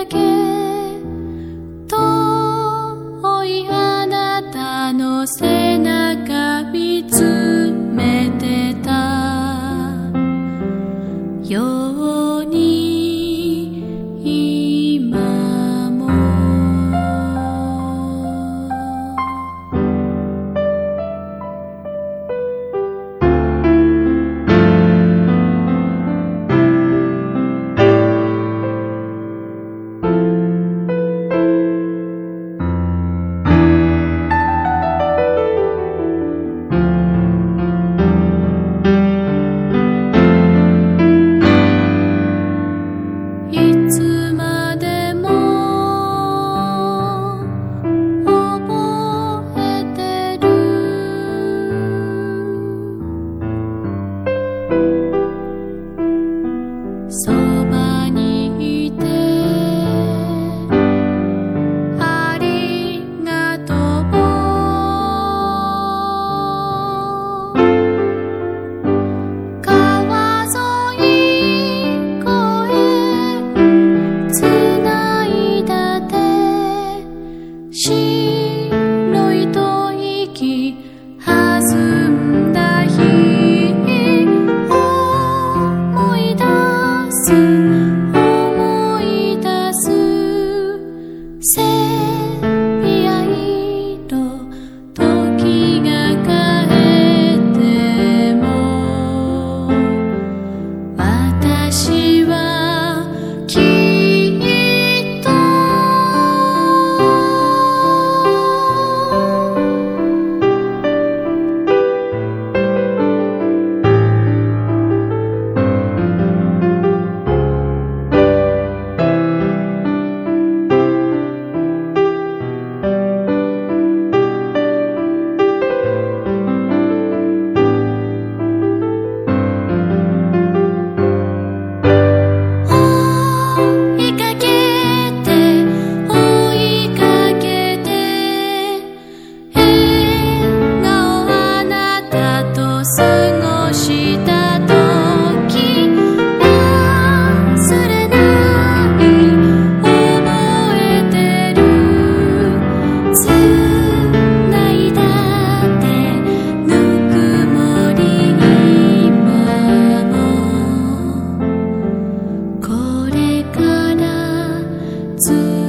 again. to